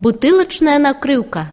бутылочная накрывка